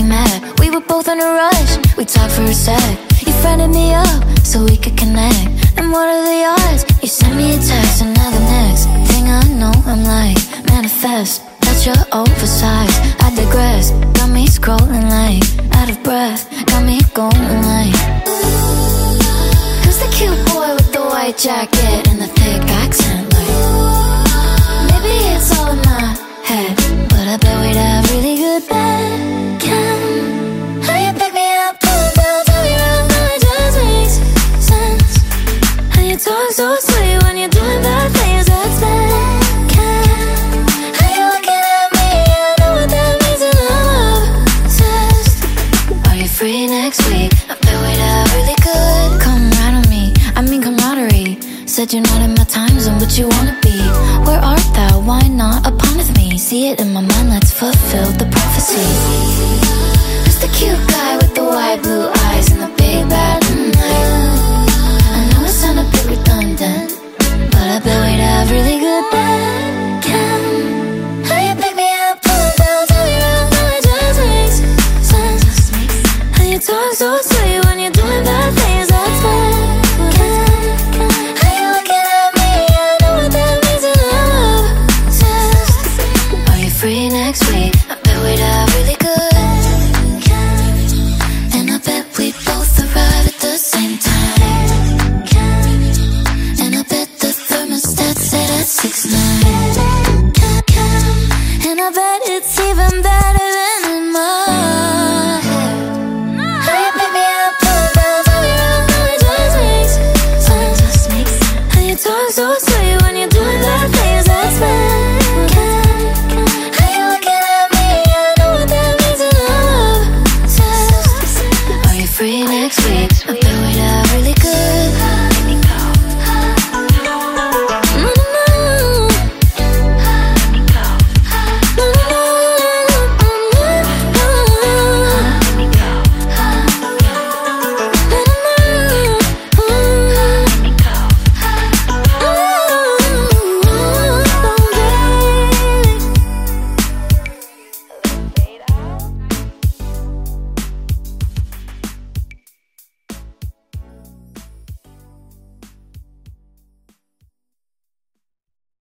We met We were both in a rush, we talked for a sec. You friended me up so we could connect. And what are the odds? You sent me a text, and now the next thing I know, I'm like, manifest. That you're oversized. I digress. Got me scrolling like out of breath. Got me going like. Who's the cute boy with the white jacket and the thick accent? So sweet when you're doing bad things. That's you looking at me? I know what that means, and I'm obsessed. Are you free next week? I really good. Come right on me, I mean camaraderie. Said you're not in my time zone, but you wanna be. Where art thou? Why not upon with me? See it in my mind, let's fulfill the prophecy. The cute guy with the white blue eyes bet we'd have really good bed. free next week.